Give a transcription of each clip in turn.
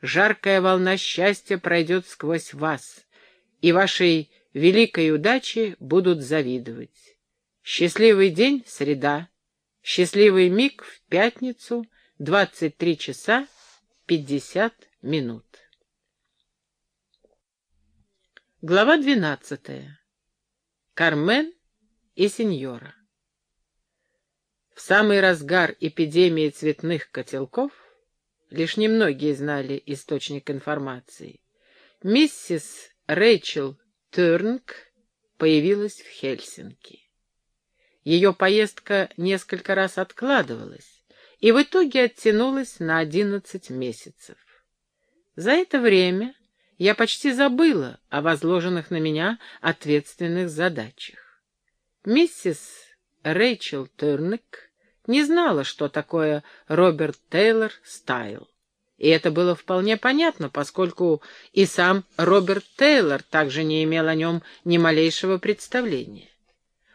жаркая волна счастья пройдет сквозь вас, и вашей великой удачи будут завидовать. Счастливый день — среда, счастливый миг в пятницу, 23 часа 50 минут. Глава двенадцатая. Кармен и сеньора. В самый разгар эпидемии цветных котелков лишь немногие знали источник информации. Миссис Рэйчел Тернк появилась в Хельсинки. Ее поездка несколько раз откладывалась и в итоге оттянулась на одиннадцать месяцев. За это время я почти забыла о возложенных на меня ответственных задачах. Миссис Рэйчел Тернек не знала, что такое Роберт Тейлор Стайл. И это было вполне понятно, поскольку и сам Роберт Тейлор также не имел о нем ни малейшего представления.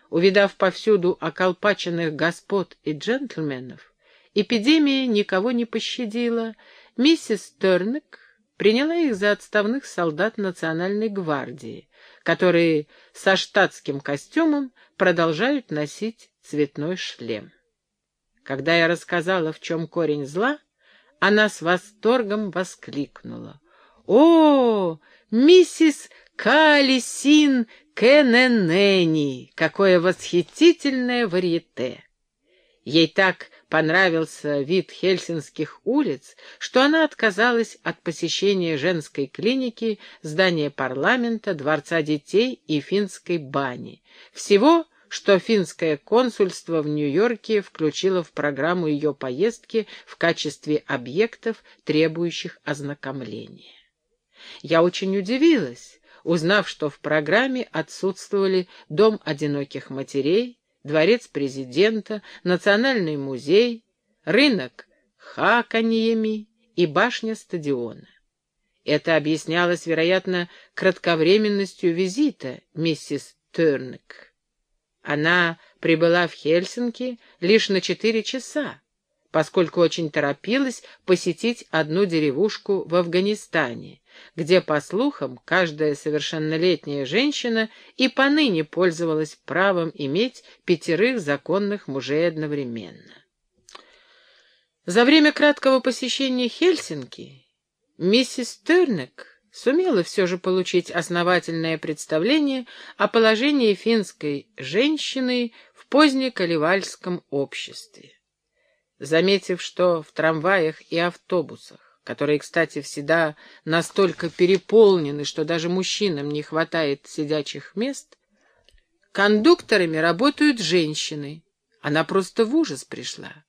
Увидав повсюду околпаченных господ и джентльменов, эпидемия никого не пощадила, миссис Тернек приняла их за отставных солдат Национальной гвардии, которые со штатским костюмом продолжают носить цветной шлем. Когда я рассказала, в чем корень зла, она с восторгом воскликнула. «О, миссис Калисин Кененени! Какое восхитительное варьете!» Ей так понравился вид хельсинских улиц, что она отказалась от посещения женской клиники, здания парламента, дворца детей и финской бани. Всего, что финское консульство в Нью-Йорке включило в программу ее поездки в качестве объектов, требующих ознакомления. Я очень удивилась, узнав, что в программе отсутствовали дом одиноких матерей, дворец президента, национальный музей, рынок хаканьями и башня стадиона. Это объяснялось, вероятно, кратковременностью визита миссис Тернек. Она прибыла в Хельсинки лишь на четыре часа, поскольку очень торопилась посетить одну деревушку в Афганистане, где, по слухам, каждая совершеннолетняя женщина и поныне пользовалась правом иметь пятерых законных мужей одновременно. За время краткого посещения Хельсинки миссис Тернек сумела все же получить основательное представление о положении финской женщины в позднекаливальском обществе. Заметив, что в трамваях и автобусах которые, кстати, всегда настолько переполнены, что даже мужчинам не хватает сидячих мест, кондукторами работают женщины. Она просто в ужас пришла.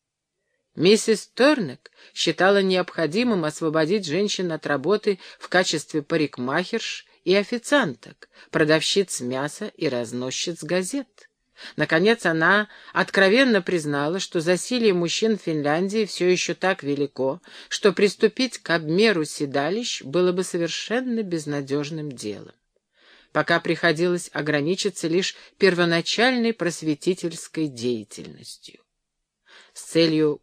Миссис Торнек считала необходимым освободить женщин от работы в качестве парикмахерш и официанток, продавщиц мяса и разносчиц газет. Наконец она откровенно признала, что засилье мужчин в Финляндии все еще так велико, что приступить к обмеру седалищ было бы совершенно безнадежным делом. Пока приходилось ограничиться лишь первоначальной просветительской деятельностью. С целью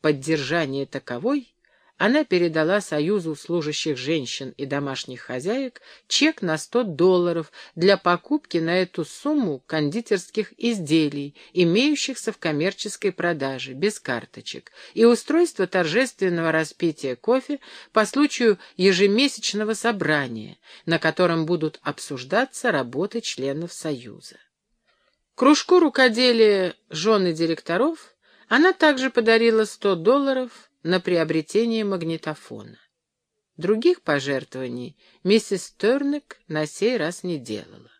поддержания таковой она передала Союзу служащих женщин и домашних хозяек чек на 100 долларов для покупки на эту сумму кондитерских изделий, имеющихся в коммерческой продаже, без карточек, и устройство торжественного распития кофе по случаю ежемесячного собрания, на котором будут обсуждаться работы членов Союза. Кружку рукоделия жены директоров она также подарила 100 долларов на приобретение магнитофона. Других пожертвований миссис Тернек на сей раз не делала.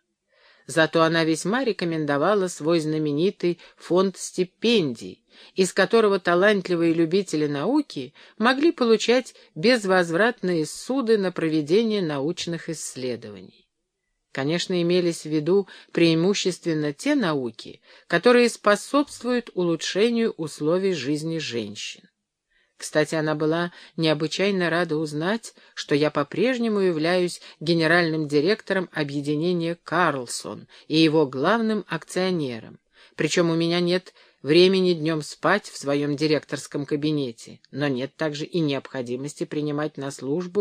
Зато она весьма рекомендовала свой знаменитый фонд стипендий, из которого талантливые любители науки могли получать безвозвратные суды на проведение научных исследований. Конечно, имелись в виду преимущественно те науки, которые способствуют улучшению условий жизни женщин. Кстати, она была необычайно рада узнать, что я по-прежнему являюсь генеральным директором объединения «Карлсон» и его главным акционером. Причем у меня нет времени днем спать в своем директорском кабинете, но нет также и необходимости принимать на службу